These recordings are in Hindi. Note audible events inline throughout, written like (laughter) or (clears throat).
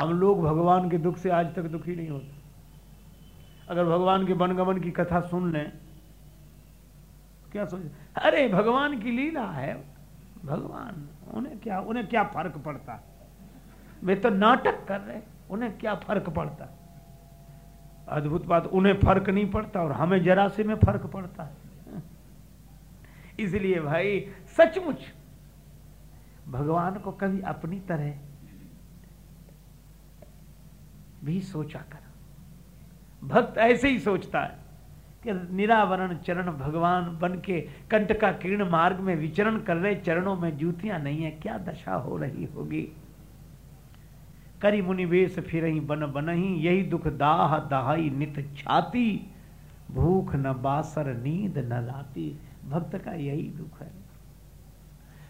हम लोग भगवान के दुख से आज तक दुखी नहीं होते। अगर भगवान के वनगमन की कथा सुन लें, क्या सोच अरे, भगवान की लीला है। भगवान, उन्हें क्या उन्हें क्या फ़र्क पड़ता? वे तो नाटक कर रहे उन्हें क्या फ़र्क पड़ता? अद्भुत बात, उन्हें फ़र्क नहीं पड़ता और हमें जरा से में फ़र्क पड़ता है। इसलिए भाई, सचमुच, भगवान को कभी अपनी तरह भी सोचा कर। भक्त ऐसे ही सोचता है कि निरावरण चरण भगवान बन के कंट का किरण मार्ग में विचरण कर रहे चरणों में जूतियाँ नहीं है, क्या दशा हो रही होगी? करी मुनिवेश फिर ही बन बनही, यही दुख दाह दहाई, नित छाती, भूख न बासर, नींद न लाती। भक्त का यही दुख है।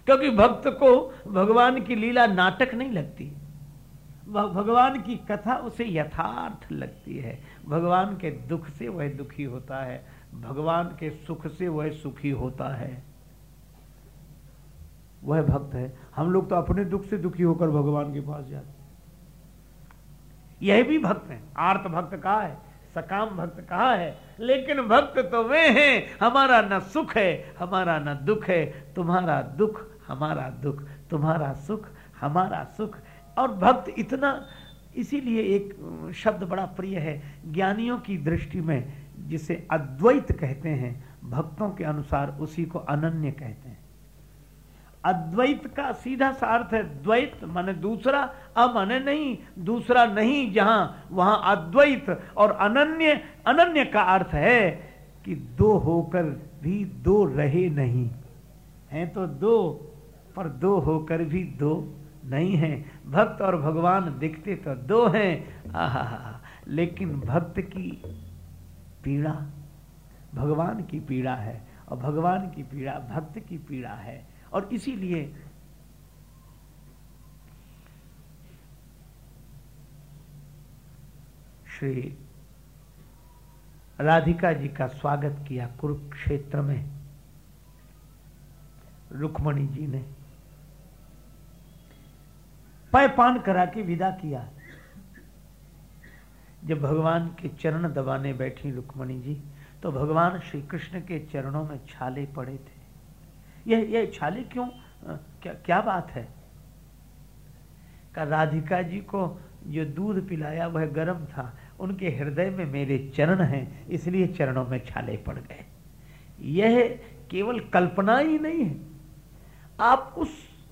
क्योंकि भक्त को भगवान की लीला नाटक नहीं लगती। भगवान की कथा उसे यथार्थ लगती है। भगवान के दुख से वह दुखी होता है। भगवान के सुख से वह सुखी होता है। वह भक्त है। हम लोग तो अपने दुख से दुखी होकर भगवान के पास जाते यह भी भक्त है। आर्त भक्त कहा है? सकाम भक्त कहा है? लेकिन भक्त तो वे हैं। हमारा न सुख है, हमारा न दुख है। तुम्हारा दुख, हमारा दुख, तुम्हारा सुख, हमारा सुख और भक्त इतना, इसीलिए एक शब्द बड़ा प्रिय है, ज्ञानियों की दृष्टि में जिसे अद्वैत कहते हैं, भक्तों के अनुसार उसी को अनन्य कहते हैं। अद्वैत का सीधा सा अर्थ है, द्वैत माने दूसरा अमाने नहीं, दूसरा नहीं, जहाँ, वहाँ अद्वैत और अनन्य अनन्य का अर्थ है कि दो होकर भी दो रहे नहीं। हैं तो दो, पर दो होकर भी दो। नहीं है। भक्त और भगवान दिखते तो दो हैं। आहा, लेकिन भक्त की पीड़ा, भगवान की पीड़ा है और भगवान की पीड़ा भक्त की पीड़ा है। और इसीलिए श्री राधिका जी का स्वागत किया कुरुक्षेत्र में। रुक्मणी जी ने पय पान करा के विदा किया। जब भगवान के चरण दबाने बैठी रुक्मणी जी तो भगवान श्री कृष्ण के चरणों में छाले पड़े थे। यह यह छाले क्यों? क्या क्या बात है? का राधिका जी को जो दूध पिलाया, वह गर्म था। उनके हृदय में मेरे चरण हैं, इसलिए चरणों में छाले पड़ गए। यह केवल कल्पना ही नहीं है। आप उस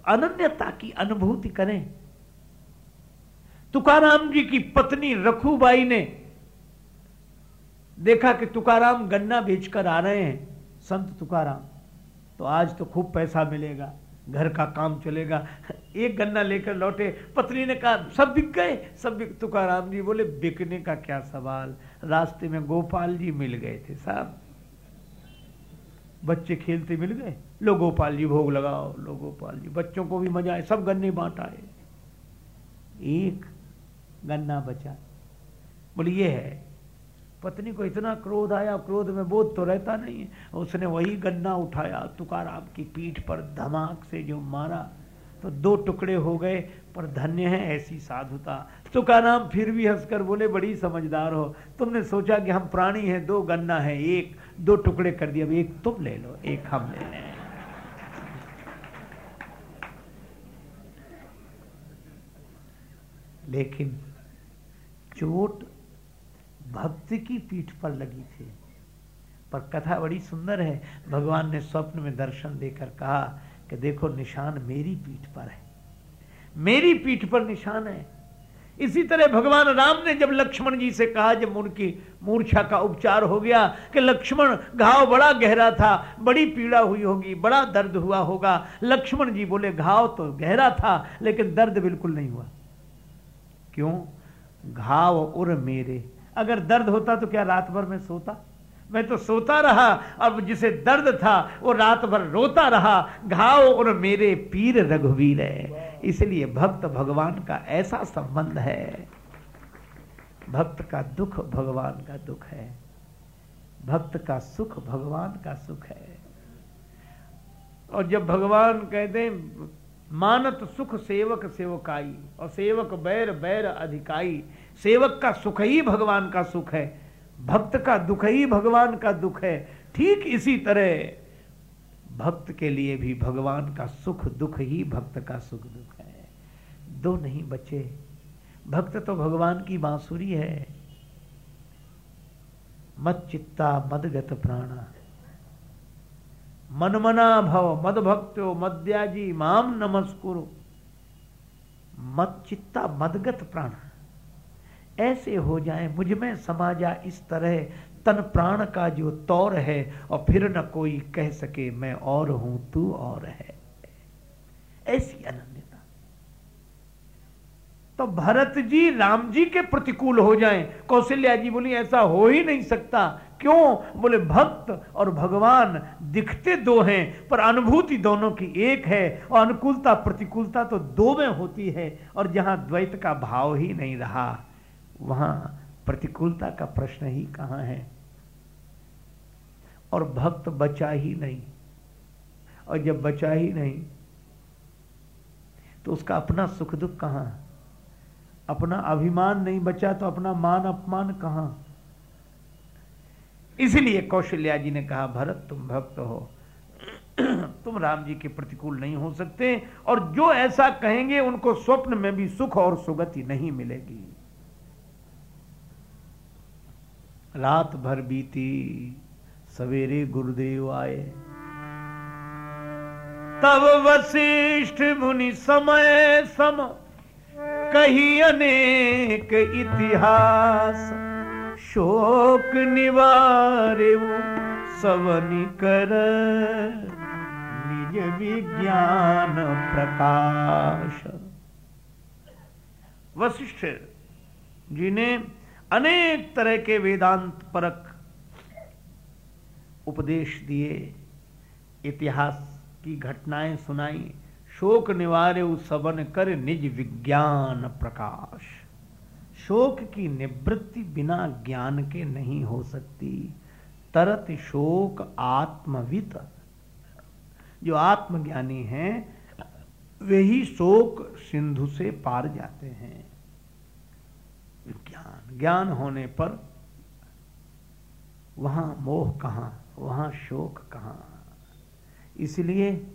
अनन्यता की अनुभूति करें। तुकाराम जी की पत्नी रखूबाई ने देखा कि तुकाराम गन्ना बेचकर आ रहे हैं, संत तुकाराम। तो आज तो खूब पैसा मिलेगा, घर का काम चलेगा। एक गन्ना लेकर लौटे, पत्नी ने कहा, सब बिक गए? सब बिक, तुकाराम जी बोले, बिकने का क्या सवाल? रास्ते में गोपाल जी मिल गए थे साहब। बच्चे खेलते मिल गए। लो गोपाल जी, भोग लगाओ। लो गोपाल जी, बच्चों को भी मज़ा आए, सब गन्ने बांट आए। एक गन्ना बचा। बोले, ये है। पत्नी को इतना क्रोध आया, क्रोध में बोध तो रहता नहीं है। उसने वही गन्ना उठाया, तुकाराम की पीठ पर धमाक से जो मारा तो दो टुकड़े हो गए, पर धन्य है ऐसी साधुता। तुकाराम फिर भी हंसकर बोले, बड़ी समझदार हो। तुमने सोचा कि हम प्राणी हैं, दो गन्ना है, एक, दो टुकड़े कर दिया एक तुम ले लो, एक हम ले लें। लेकिन चोट भक्ति की पीठ पर लगी थी। पर कथा बड़ी सुंदर है। भगवान ने स्वप्न में दर्शन देकर कहा कि देखो, निशान मेरी पीठ पर है। मेरी पीठ पर निशान है। इसी तरह भगवान राम ने जब लक्ष्मण जी से कहा, जब उनकी मूर्छा का उपचार हो गया कि लक्ष्मण, घाव बड़ा गहरा था, बड़ी पीड़ा हुई होगी, बड़ा दर्द हुआ होगा। लक्ष्मण जी बोले, घाव तो गहरा था, लेकिन दर्द बिल्कुल नहीं हुआ। क्यों? घाव उर मेरे। अगर दर्द होता तो क्या रात भर में सोता? मैं तो सोता रहा, अब जिसे दर्द था, वो रात भर रोता रहा। घाव और मेरे पीर रघुवीर है। इसलिए भक्त भगवान का ऐसा संबंध है। भक्त का दुख भगवान का दुख है। भक्त का सुख भगवान का सुख है। और जब भगवान कहते मानत सुख सेवक सेवकाई और सेवक बैर बैर अधिकाई। सेवक का सुख ही भगवान का सुख है, भक्त का दुख ही भगवान का दुख है। ठीक इसी तरह भक्त के लिए भी भगवान का सुख दुख ही भक्त का सुख दुख है। दो नहीं बचे। भक्त तो भगवान की बांसुरी है। मत चित्ता, मदगत प्राणा। मनमना भव मद भक्तो मद्याजी, माम नमस्कुरु। मत चित्ता, मदगत प्राण। ऐसे हो जाए, मुझमें समा जा इस तरह, तन प्राण का जो तौर है, और फिर न कोई कह सके, मैं और हूँ, तू और है। ऐसी अनन्यता तो भरत जी राम जी के प्रतिकूल हो जाएँ। कौशल्या जी बोली, ऐसा हो ही नहीं सकता। क्यों? बोले, भक्त और भगवान दिखते दो हैं, पर अनुभूति दोनों की एक है, और अनुकूलता प्रतिकूलता तो दो में होती है, और जहाँ द्वैत का भाव ही नहीं रहा, वहाँ प्रतिकूलता का प्रश्न ही कहाँ है? और भक्त बचा ही नहीं। और जब बचा ही नहीं तो उसका अपना सुख दुख कहाँ? अपना अभिमान नहीं बचा तो अपना मान अपमान कहाँ? इसलिए कौशल्या जी ने कहा, भरत, तुम भक्त हो। (clears throat) तुम राम जी के प्रतिकूल नहीं हो सकते और जो ऐसा कहेंगे, उनको स्वप्न में भी सुख और सुगति नहीं मिलेगी। रात भर बीती, सवेरे गुरुदेव आए। तब वशिष्ठ मुनि समय सम कही अनेक इतिहास। शोक निवारे सवनि कर। निज विज्ञान प्रकाश। वशिष्ठ जी ने अनेक तरह के वेदांत परक उपदेश दिए, इतिहास की घटनाएँ सुनाई। शोक निवारे सवन कर निज विज्ञान प्रकाश। शोक की निवृत्ति बिना ज्ञान के नहीं हो सकती। तरत शोक आत्मवित। जो आत्मज्ञानी हैं, वे ही शोक सिंधु से पार जाते हैं। ज्ञान ज्ञान होने पर वहाँ मोह कहाँ, वहाँ शोक कहाँ। इसलिए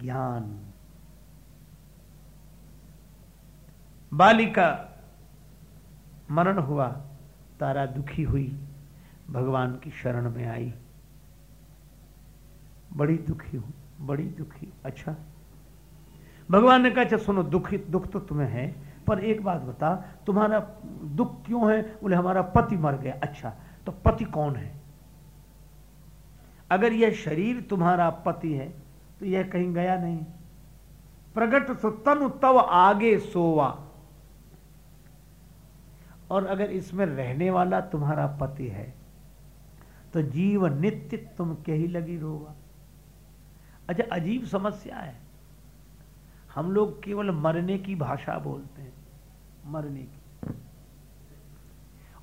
ज्ञान बालिका, मरण हुआ, तारा दुखी हुई, भगवान की शरण में आई। बड़ी दुखी हूँ, बड़ी दुखी अच्छा। भगवान ने कहा अच्छा सुनो, दुखी, दुख तो तुम्हें है, पर एक बात बता, तुम्हारा दुख क्यों है? बोले, हमारा पति मर गया अच्छा तो पति कौन है? अगर यह शरीर तुम्हारा पति है तो यह कहीं गया नहीं। प्रगट तनु तव आगे सोवा। और अगर इसमें रहने वाला तुम्हारा पति है तो जीव नित्य तुम के ही लगी रोगा अच्छा अजीब समस्या है। हम लोग केवल मरने की भाषा बोलते हैं, मरने की।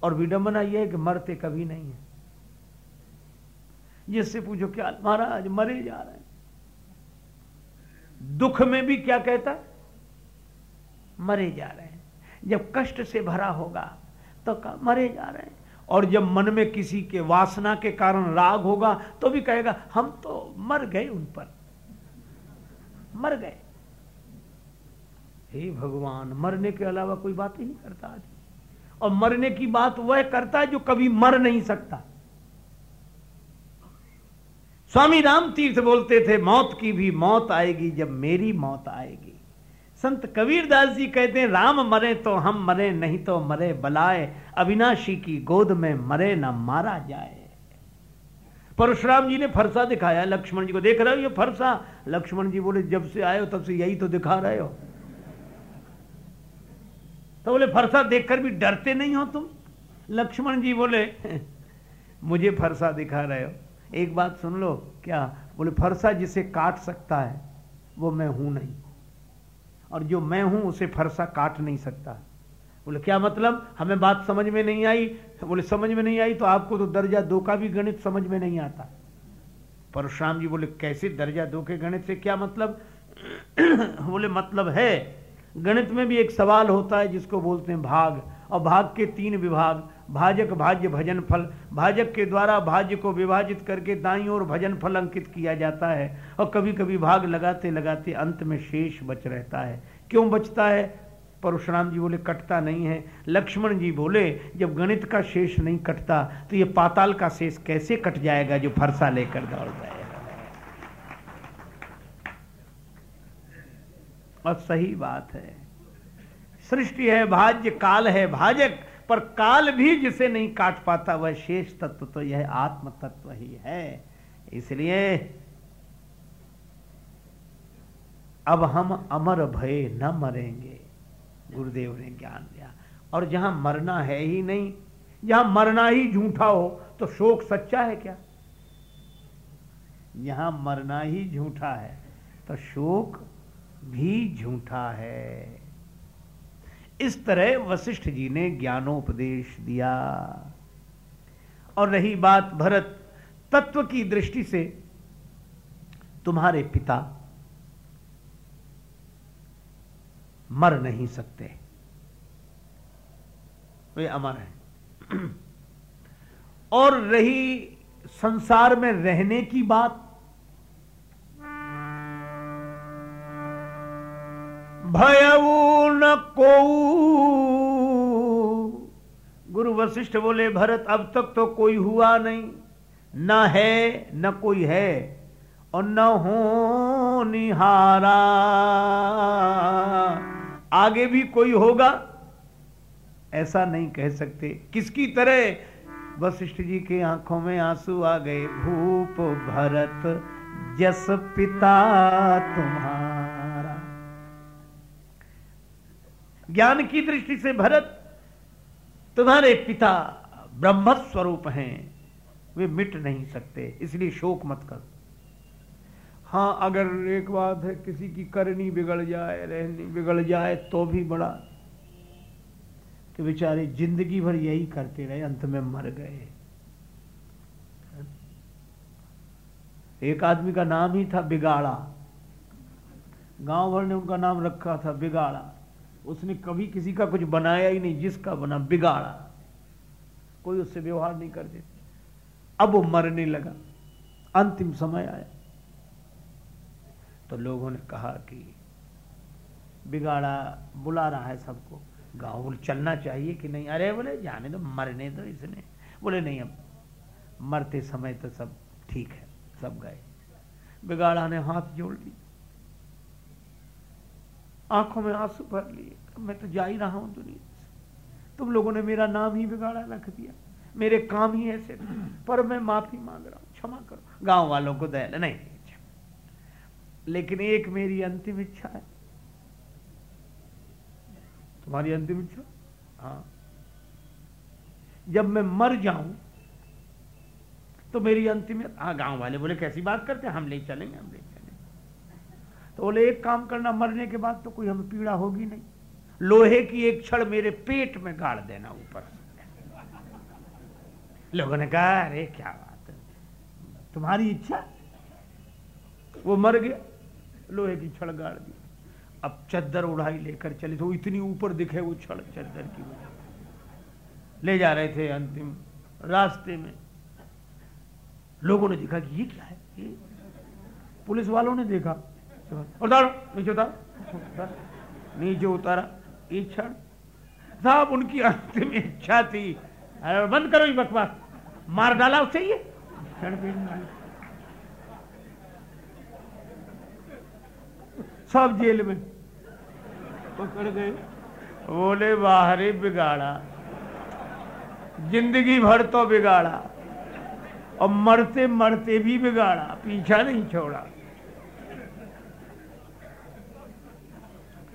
और विडंबना यह है कि मरते कभी नहीं है। जिससे पूछो, क्या महाराज मरे जा रहे हैं? दुख में भी क्या कहता? मरे जा रहे हैं। जब कष्ट से भरा होगा तो मरे जा रहे हैं। और जब मन में किसी के वासना के कारण राग होगा तो भी कहेगा, हम तो मर गए उन पर। मर गए। हे भगवान, मरने के अलावा कोई बात ही नहीं करता आदमी। और मरने की बात वह करता है जो कभी मर नहीं सकता। स्वामी राम तीर्थ बोलते थे, मौत की भी मौत आएगी जब मेरी मौत आएगी। संत कबीरदास जी कहते हैं, राम मरे तो हम मरे, नहीं तो मरे बलाए। अविनाशी की गोद में मरे ना मारा जाए। परशुराम जी ने फरसा दिखाया, लक्ष्मण जी को देख रहे हो, ये फरसा? लक्ष्मण जी बोले, जब से आए हो, तब से यही तो दिखा रहे हो। तो बोले, फरसा देखकर भी डरते नहीं हो तुम? लक्ष्मण जी बोले, मुझे फरसा दिखा रहे हो। एक बात सुन लो, क्या? बोले, फरसा जिसे काट सकता है, वो मैं हूँ नहीं। और जो मैं हूँ उसे फरसा काट नहीं सकता। बोले, क्या मतलब? हमें बात समझ में नहीं आई। बोले, समझ में नहीं आई तो आपको तो दर्जा दो का भी गणित समझ में नहीं आता। परशुराम जी बोले, कैसे दर्जा दो के गणित से क्या मतलब? (clears throat) बोले मतलब है, गणित में भी एक सवाल होता है जिसको बोलते हैं भाग, और भाग के तीन विभाग भाजक भाज्य भजन फल, भाजक के द्वारा भाज्य को विभाजित करके दाई और भजन फल अंकित किया जाता है और कभी कभी भाग लगाते लगाते अंत में शेष बच रहता है। क्यों बचता है? परशुराम जी बोले, कटता नहीं है। लक्ष्मण जी बोले, जब गणित का शेष नहीं कटता तो ये पाताल का शेष कैसे कट जाएगा जो फरसा लेकर दौड़ जाएगा और सही बात है। सृष्टि है, भाज्य, काल है, भाजक। पर काल भी जिसे नहीं काट पाता, वह शेष तत्व तो यह आत्म तत्व ही है। इसलिए अब हम अमर भय न मरेंगे, गुरुदेव ने ज्ञान दिया। और जहाँ मरना है ही नहीं, जहाँ मरना ही झूठा हो तो शोक सच्चा है क्या? यहाँ मरना ही झूठा है तो शोक भी झूठा है। इस तरह वशिष्ठ जी ने ज्ञानोपदेश दिया। और रही बात भरत, तत्व की दृष्टि से तुम्हारे पिता मर नहीं सकते। वे अमर हैं। (clears throat) और रही संसार में रहने की बात, भयऊ न को गुरु वशिष्ठ बोले, भरत, अब तक तो कोई हुआ नहीं। न है, न कोई है, और न हो निहारा। आगे भी कोई होगा? ऐसा नहीं कह सकते। किसकी तरह? वशिष्ठ जी के आँखों में आँसू आ गए, भूप भरत, जस पिता तुम्हारा। ज्ञान की दृष्टि से भरत तुम्हारे पिता ब्रह्म स्वरूप हैं। वे मिट नहीं सकते, इसलिए शोक मत कर। हाँ अगर एक बात है, किसी की करनी बिगड़ जाए, रहनी बिगड़ जाए तो भी बड़ा। कि बेचारे ज़िंदगी भर यही करते रहे, अंत में मर गए। एक आदमी का नाम ही था बिगाड़ा। गाँव भर ने उनका नाम रखा था बिगाड़ा। उसने कभी किसी का कुछ बनाया ही नहीं, जिसका बना बिगाड़ा। कोई उससे व्यवहार नहीं करते। अब वो मरने लगा। अंतिम समय आया। तो लोगों ने कहा कि बिगाड़ा, बुला रहा है सबको। गाँव चलना चाहिए कि नहीं? अरे बोले, जाने दो, मरने दो इसने। बोले, नहीं अब, मरते समय तो सब ठीक है, सब गए। बिगाड़ा ने हाथ जोड़ ली आँखों में आँसू भर लिए। मैं तो जा ही रहा हूँ दुनिया से। तुम लोगों ने मेरा नाम ही बिगाड़ा, रख दिया। मेरे काम ही ऐसे थे। पर मैं माफ़ी मांग रहा हूँ, क्षमा करो। गाँव वालों को दया, नहीं लेकिन एक मेरी अंतिम इच्छा है। तुम्हारी अंतिम इच्छा? हाँ। जब मैं मर जाऊँ तो मेरी अंतिम हाँ गाँव वाले बोले, कैसी बात करते हैं? हम ले चलेंगे, हम ले तो बोले, एक काम करना, मरने के बाद तो कोई हमें पीड़ा होगी नहीं। लोहे की एक छड़ मेरे पेट में गाड़ देना ऊपर लोगों ने कहा, अरे, क्या बात है। तुम्हारी इच्छा? वो मर गया, लोहे की छड़ गाड़ दी। अब चद्दर उड़ाई लेकर चले तो इतनी ऊपर दिखे वो छड़, चद्दर की ले जा रहे थे अंतिम रास्ते में। लोगों ने देखा कि ये क्या है? ये पुलिस वालों ने देखा। उतारो नीचे उतार। नीचे उतारा। छड़। साहब, उनकी अंतिम इच्छा थी। बंद करो ये बकवास। मार डाला उससे ये। सब जेल में। पकड़ गए। बोले, बाहरी बिगाड़ा। ज़िंदगी भर तो बिगाड़ा। और मरते मरते भी बिगाड़ा। पीछा नहीं छोड़ा।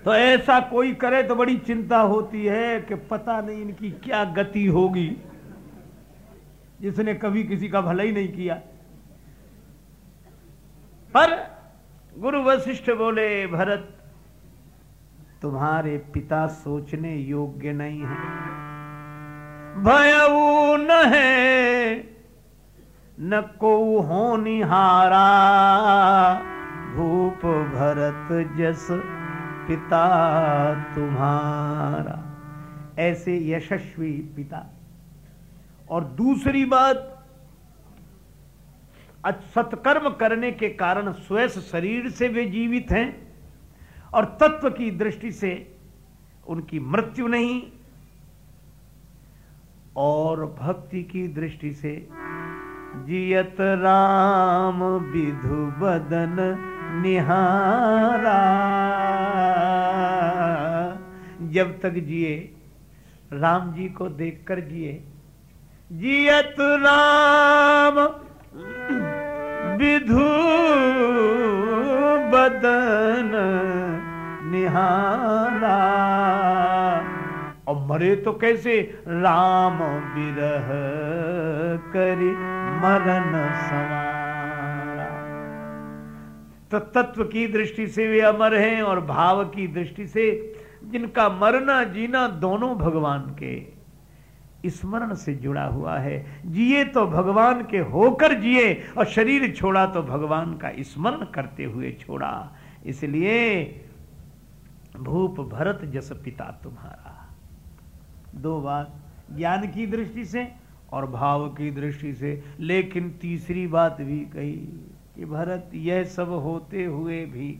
तो ऐसा कोई करे तो बड़ी चिंता होती है कि पता नहीं इनकी क्या गति होगी। जिसने कभी किसी का भला ही नहीं किया। पर गुरु वशिष्ठ बोले, भरत, तुम्हारे पिता सोचने योग्य नहीं है। भयऊ न है न को हो निहारा। भूप भरत जस पिता तुम्हारा। ऐसे यशस्वी पिता। और दूसरी बात सत्कर्म करने के कारण स्वयं शरीर से वे जीवित हैं और तत्व की दृष्टि से उनकी मृत्यु नहीं, और भक्ति की दृष्टि से जियत राम विधु बदन निहारा। जब तक जिए, राम जी को देखकर जिए। जियत राम, विधु बदन निहारा और मरे तो कैसे? राम विरह करी मरण सवारा। तो तत्व की दृष्टि से वे अमर हैं और भाव की दृष्टि से जिनका मरना जीना दोनों भगवान के स्मरण से जुड़ा हुआ है। जिए तो भगवान के होकर जिए और शरीर छोड़ा तो भगवान का स्मरण करते हुए छोड़ा। इसलिए भूप भरत जस पिता तुम्हारा। दो बात ज्ञान की दृष्टि से और भाव की दृष्टि से। लेकिन तीसरी बात भी कही कि भरत, यह सब होते हुए भी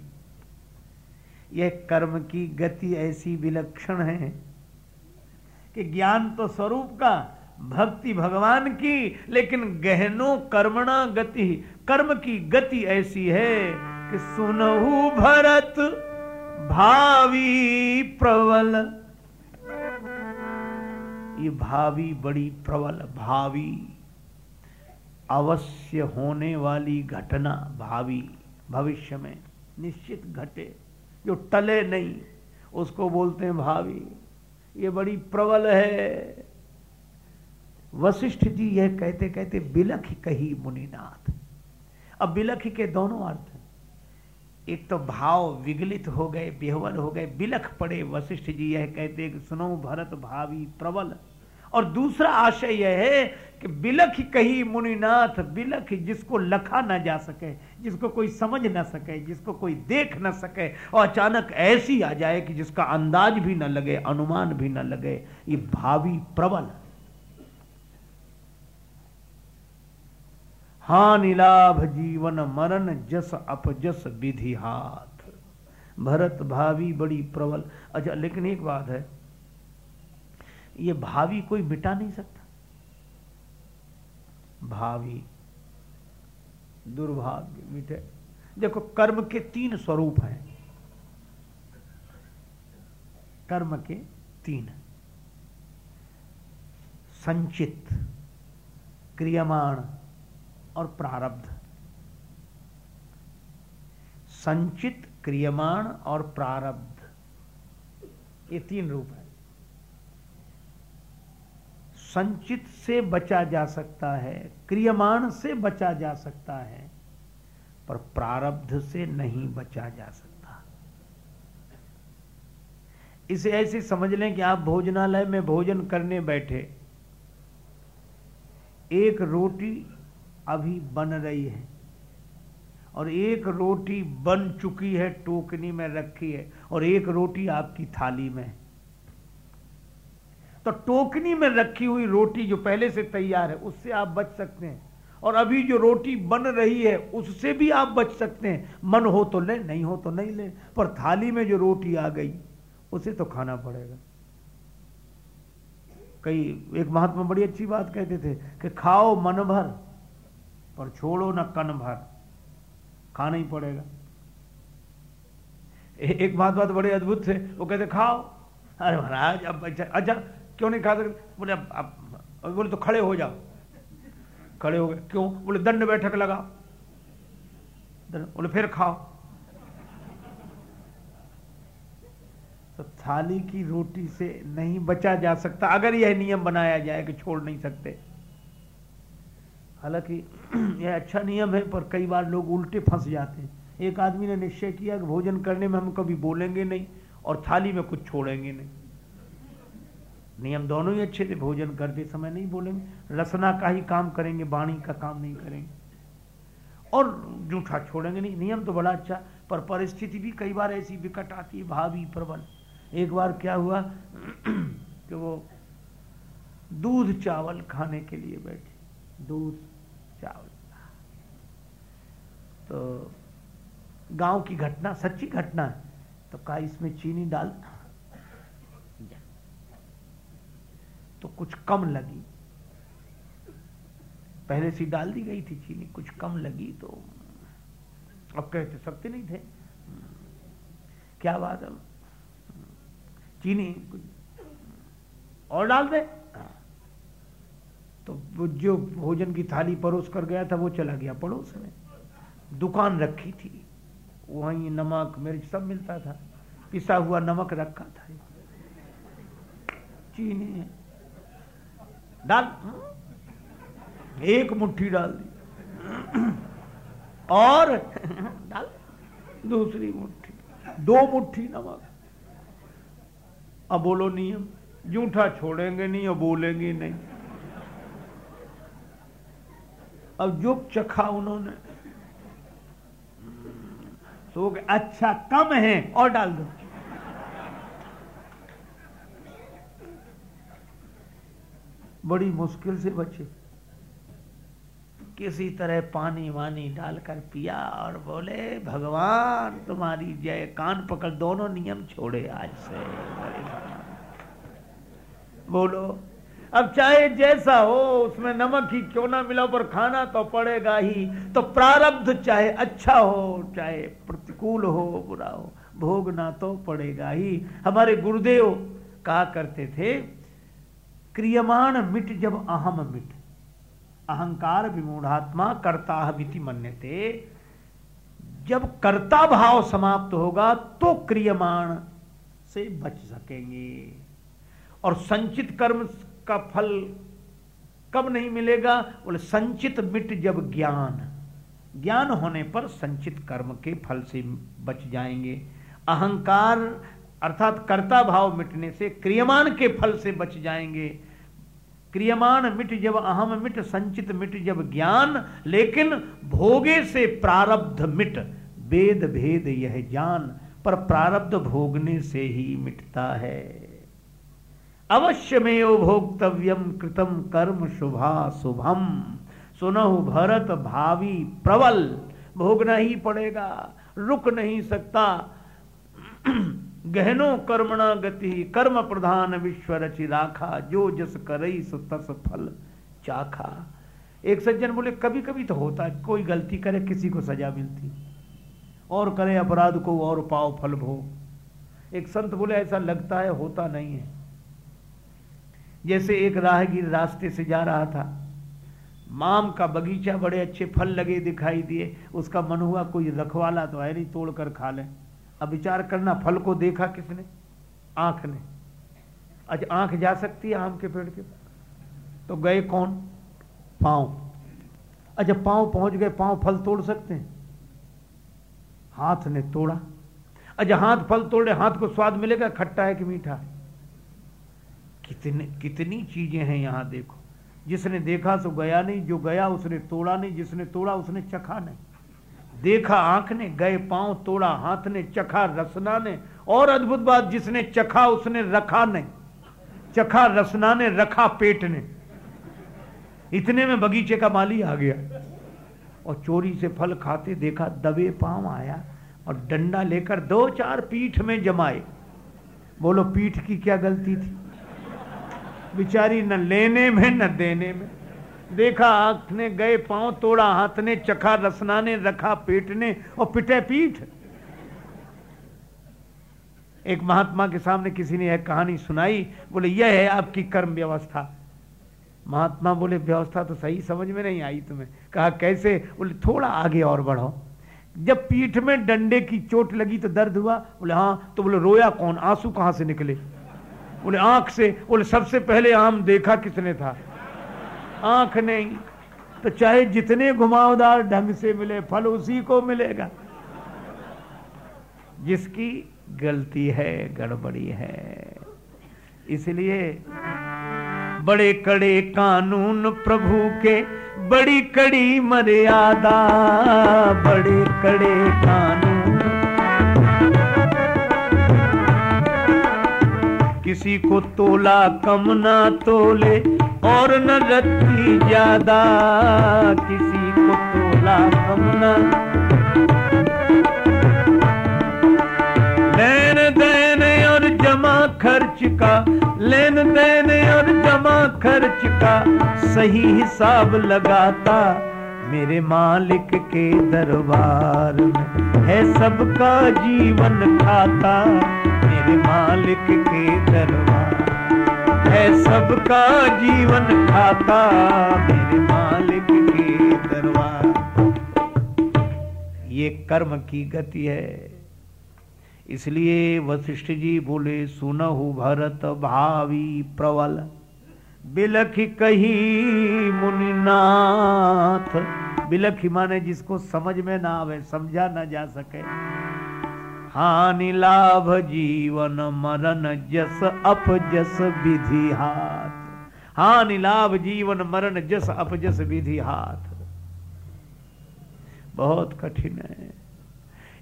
यह कर्म की गति ऐसी विलक्षण है कि ज्ञान तो स्वरूप का, भक्ति भगवान की, लेकिन गहनो कर्मणा गति, कर्म की गति ऐसी है कि सुनहु भरत भावी प्रबल ये भावी बड़ी प्रबल भावी, अवश्य होने वाली घटना, भावी, भविष्य में निश्चित घटे। जो टले नहीं, उसको बोलते हैं भावी। ये बड़ी प्रबल है। वशिष्ठ जी यह कहते कहते बिलख कही मुनिनाथ। अब बिलख के दोनों अर्थ। एक तो भाव विगलित हो गए, बेहवल हो गए, बिलख पड़े। वशिष्ठ जी यह कहते कि, सुनो भरत भावी प्रबल। और दूसरा आशय यह है कि बिलख कही मुनिनाथ, बिलख जिसको लखा ना जा सके, जिसको कोई समझ ना सके, जिसको कोई देख ना सके और अचानक ऐसी आ जाए कि जिसका अंदाज भी ना लगे, अनुमान भी ना लगे, ये भावी प्रबल हानि लाभ जीवन मरण जस अपजस विधि हाथ। भरत भावी बड़ी प्रबल। अच्छा लेकिन एक बात है ये भावी कोई मिटा नहीं सकता। भावी, दुर्भाग्य मिटे। देखो, कर्म के तीन स्वरूप हैं। कर्म के तीन। संचित, क्रियमाण और प्रारब्ध। संचित, क्रियमाण और प्रारब्ध। ये तीन रूप है। संचित से बचा जा सकता है, क्रियमाण से बचा जा सकता है, पर प्रारब्ध से नहीं बचा जा सकता। इसे ऐसे समझ लें कि आप भोजनालय में भोजन करने बैठे, एक रोटी अभी बन रही है और एक रोटी बन चुकी है, टोकनी में रखी है और एक रोटी आपकी थाली में है। तो टोकनी में रखी हुई रोटी जो पहले से तैयार है, उससे आप बच सकते हैं। और अभी जो रोटी बन रही है, उससे भी आप बच सकते हैं। मन हो तो ले, नहीं हो तो नहीं ले। पर थाली में जो रोटी आ गई, उसे तो खाना पड़ेगा। कई, एक महात्मा बड़ी अच्छी बात कहते थे कि खाओ मन भर, पर छोड़ो ना कन भर। खाना ही पड़ेगा। एक बात बात बड़े अद्भुत थे। वो कहते, खाओ। अरे महाराज, अब अच्छा अच्छा क्यों नहीं खा सकते बोले, अब अब बोले तो खड़े हो जाओ। खड़े हो गए। क्यों? बोले, दंड बैठक लगा बोले, फिर खाओ। तो थाली की रोटी से नहीं बचा जा सकता, अगर यह नियम बनाया जाए कि छोड़ नहीं सकते। हालाँकि (clears throat) यह अच्छा नियम है, पर कई बार लोग उल्टे फंस जाते हैं। एक आदमी ने निश्चय किया कि भोजन करने में हम कभी बोलेंगे नहीं और थाली में कुछ छोड़ेंगे नहीं। नियम दोनों ही अच्छे थे, भोजन करते समय नहीं बोलेंगे, रसना का ही काम करेंगे, वाणी का काम नहीं करेंगे। और जूठा छोड़ेंगे नहीं, नियम तो बड़ा अच्छा पर परिस्थिति भी कई बार ऐसी विकट आती है, भावी, प्रबल। एक बार क्या हुआ (clears throat) कि वो दूध चावल खाने के लिए बैठे, दूध चावल। तो गाँव की घटना, सच्ची घटना है तो कहा इसमें चीनी डाल तो कुछ कम लगी। पहले से डाल दी गई थी चीनी, कुछ कम लगी तो अब कहते सकते नहीं थे। क्या बात है? चीनी कुछ और डाल दे। तो जो भोजन की थाली परोस कर गया था, वो चला गया पड़ोस में। दुकान रखी थी। वहीं नमक, मिर्च सब मिलता था। पिसा हुआ नमक रखा था। चीनी डाल। एक मुट्ठी डाल दी। और डाल। दूसरी मुट्ठी। दो मुट्ठी नमक। अब बोलो नियम। जूठा छोड़ेंगे नहीं और बोलेंगे नहीं। अब जो चखा उन्होंने। तो अच्छा कम है और डाल दो। बड़ी मुश्किल से बचे। किसी तरह पानी वानी डालकर पिया और बोले, भगवान, तुम्हारी जय कान पकड़, दोनों नियम छोड़े आज से बोलो, अब चाहे जैसा हो, उसमें नमक ही क्यों ना मिला, पर खाना तो पड़ेगा ही। तो प्रारब्ध चाहे अच्छा हो, चाहे प्रतिकूल हो, बुरा हो, भोगना तो पड़ेगा ही। हमारे गुरुदेव कहा करते थे क्रियमाण मिट जब अहम मिट। अहंकार विमूढ़ात्मा कर्ता मिति मन्यते। जब कर्ता भाव समाप्त होगा तो क्रियमाण से बच सकेंगे। और संचित कर्म का फल कब नहीं मिलेगा? बोले, संचित मिट जब ज्ञान। ज्ञान होने पर संचित कर्म के फल से बच जाएँगे। अहंकार अर्थात कर्ता भाव मिटने से क्रियमान के फल से बच जाएँगे। क्रियमान मिट जब अहम मिट, संचित मिट जब ज्ञान, लेकिन भोगे से प्रारब्ध मिट। वेद भेद यह जान पर प्रारब्ध भोगने से ही मिटता है। अवश्य में भोक्तव्यम कृतम कर्म शुभा शुभम। सुनहु भरत भावी प्रबल। भोगना ही पड़ेगा, रुक नहीं सकता। गहनो कर्मणा गति कर्म प्रधान विश्व रचि राखा जो जस करई तस फल चाखा। एक सज्जन बोले कभी कभी तो होता है, कोई गलती करे, किसी को सजा मिलती। और करे अपराध को, और पाओ फल भो एक संत बोले, ऐसा लगता है, होता नहीं है। जैसे एक राहगीर रास्ते से जा रहा था, माम का बगीचा, बड़े अच्छे फल लगे दिखाई दिए, उसका मन हुआ, कोई रखवाला तो है नहीं तोड़ कर खा ले। अब विचार करना, फल को देखा किसने? आँख ने। अच्छा आँख जा सकती है आम के पेड़ के तो गए कौन? पाँव। अच्छा पाँव पहुँच गए, पाँव फल तोड़ सकते हैं। हाथ ने तोड़ा। अच्छा हाथ फल तोड़े, हाथ को स्वाद मिलेगा, खट्टा है कि मीठा है? कितने, कितनी चीज़ें हैं यहाँ देखो। जिसने देखा तो गया नहीं, जो गया उसने तोड़ा नहीं, जिसने तोड़ा उसने चखा नहीं। देखा आँख ने, गए पाँव तोड़ा, हाथ ने, चखा रसना ने, और अद्भुत बात, जिसने चखा उसने रखा नहीं। चखा रसना ने, रखा पेट ने। इतने में बगीचे का माली आ गया। और चोरी से फल खाते देखा, दबे पाँव आया, और डंडा लेकर दो चार पीठ में जमाए। बोलो, पीठ की क्या गलती थी? बिचारी न लेने में, न देने में। देखा आँख ने गए पाँव तोड़ा, हाथ ने चखा, रसना ने रखा, पेट ने और पिटे पीठ। एक महात्मा के सामने किसी ने यह कहानी सुनाई, बोले, यह है आपकी कर्म व्यवस्था। महात्मा बोले, व्यवस्था तो सही समझ में नहीं आई तुम्हें। कहा, कैसे? बोले, थोड़ा आगे और बढ़ो। जब पीठ में डंडे की चोट लगी तो दर्द हुआ। बोले हाँ। तो बोले, रोया कौन? आँसू कहाँ से निकले? बोले, आँख से। बोले, सबसे पहले आम देखा किसने था? आँख नहीं तो चाहे जितने घुमावदार ढंग से मिले, फल उसी को मिलेगा। जिसकी गलती है, गड़बड़ी है। इसलिए बड़े कड़े कानून प्रभु के, बड़ी कड़ी मर्यादा, बड़े कड़े कानून किसी को तोला, कम ना तोले, और न रत्ती ज़्यादा। किसी को तोला, कम ना। लेन देन और जमा खर्च का, लेन देन और जमा खर्च का, सही हिसाब लगाता मेरे मालिक के दरबार में। है सबका जीवन खाता मेरे मालिक के दरबार। है सबका जीवन खाता मेरे मालिक के दरबार। ये कर्म की गति है। इसलिए वशिष्ठ जी बोले, सुनहु भरत भावी प्रवल, बिलखी कही मुनिनाथ। बिलखी माने जिसको समझ में ना आवे, समझा ना जा सके। हानि लाभ जीवन, मरण जस, अपजस विधि हाथ। हानि लाभ जीवन, मरण जस, अपजस विधि हाथ। बहुत कठिन है।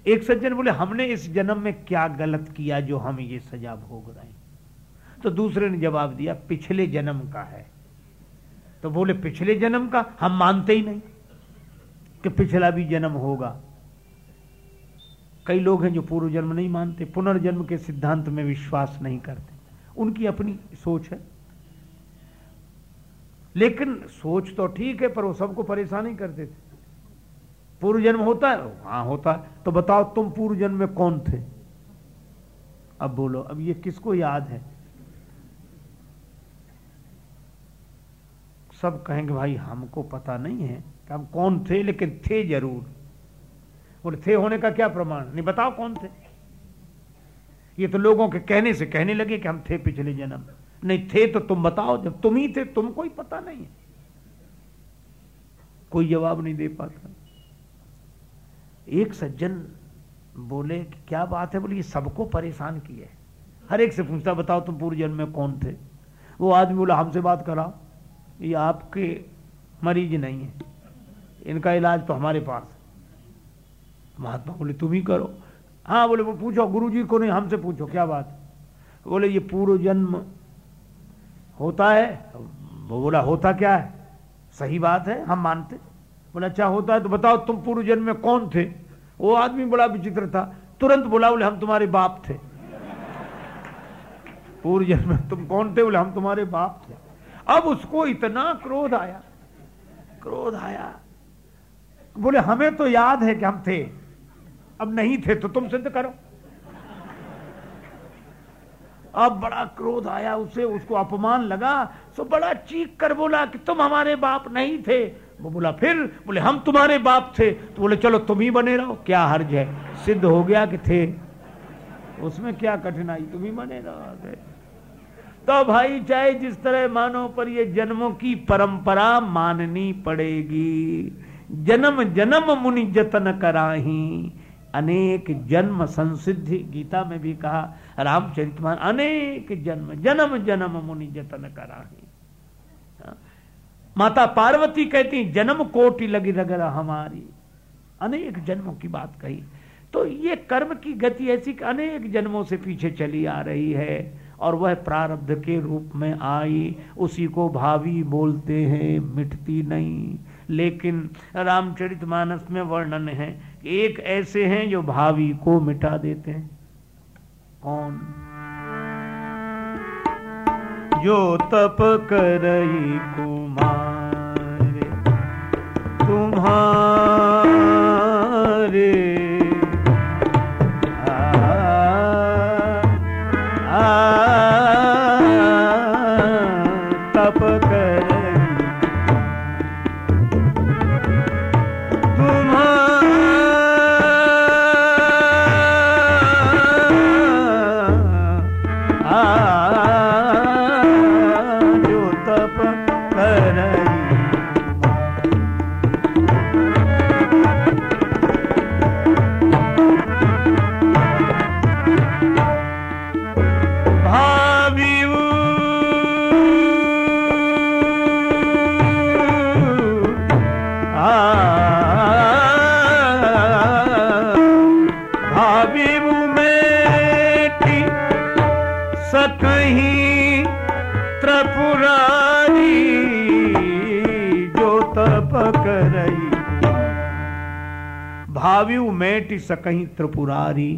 एक सज्जन बोले, हमने इस जन्म में क्या गलत किया जो हम ये सजा भोग रहे हैं? तो दूसरे ने जवाब दिया, पिछले जन्म का है। तो बोले, पिछले जन्म का? हम मानते ही नहीं कि पिछला भी जन्म होगा। कई लोग हैं जो पूर्व जन्म नहीं मानते, पुनर्जन्म के सिद्धांत में विश्वास नहीं करते। उनकी अपनी सोच है। लेकिन सोच तो ठीक है, पर वो सबको परेशान ही करते थे। पूर्व जन्म होता है? हाँ होता है। तो बताओ, तुम पूर्व जन्म में कौन थे? अब बोलो, अब ये किसको याद है? सब कहेंगे, भाई, हमको पता नहीं है कि हम कौन थे, लेकिन थे ज़रूर। बोले थे होने का क्या प्रमाण? नहीं, बताओ कौन थे? ये तो लोगों के कहने से कहने लगे कि हम थे पिछले जन्म। नहीं, थे तो तुम बताओ, जब तुम ही थे तुमको ही पता नहीं है। कोई जवाब नहीं दे पाता। एक सज्जन बोले कि क्या बात है? बोले, ये सबको परेशान किए हर एक से पूछता, बताओ तुम पूर्व जन्म में कौन थे? वो आदमी बोला, हमसे बात कराओ। ये आपके मरीज़ नहीं है। इनका इलाज तो हमारे पास महात्मा बोले, तुम ही करो। हाँ बोले, वो पूछो गुरु जी को नहीं, हमसे पूछो, क्या बात? बोले, ये पूर्व जन्म होता है। वो बोला, होता क्या है? सही बात है, हम मानते। बोला अच्छा होता है तो बताओ, तुम पूर्व जन्म में कौन थे? वो आदमी बड़ा विचित्र था, तुरंत बोला, बोले, हम तुम्हारे बाप थे। पूर्व जन्म में तुम कौन थे? बोले, हम तुम्हारे बाप थे। अब उसको इतना क्रोध आया क्रोध आया। बोले, हमें तो याद है कि हम थे। अब नहीं थे तो तुम सिद्ध करो। अब बड़ा क्रोध आया उसे, उसको अपमान लगा सो बड़ा चीख कर बोला कि तुम हमारे बाप नहीं थे। वो बोला, फिर? बोले, हम तुम्हारे बाप थे। तो बोले, चलो तुम ही बने रहो, क्या हर्ज है? सिद्ध हो गया कि थे? उसमें क्या कठिनाई? तुम ही बने रहो तो भाई, चाहे जिस तरह मानो, पर ये जन्मों की परंपरा माननी पड़ेगी। जन्म जन्म मुनि जतन कराही अनेक जन्म संसिद्धि गीता में भी कहा, रामचरितमान, अनेक जन्म जन्म जन्म मुनि जतन कराही। माता पार्वती कहती, जन्म कोटि लगी रगरा हमारी। अनेक जन्मों की बात कही। तो ये कर्म की गति ऐसी अनेक जन्मों से पीछे चली आ रही है और वह प्रारब्ध के रूप में आई, उसी को भावी बोलते हैं, मिटती नहीं। लेकिन रामचरितमानस में वर्णन है कि एक ऐसे हैं जो भावी को मिटा देते हैं। कौन? जो तप करई कुमार, तुम्हारे सकही त्रिपुरारी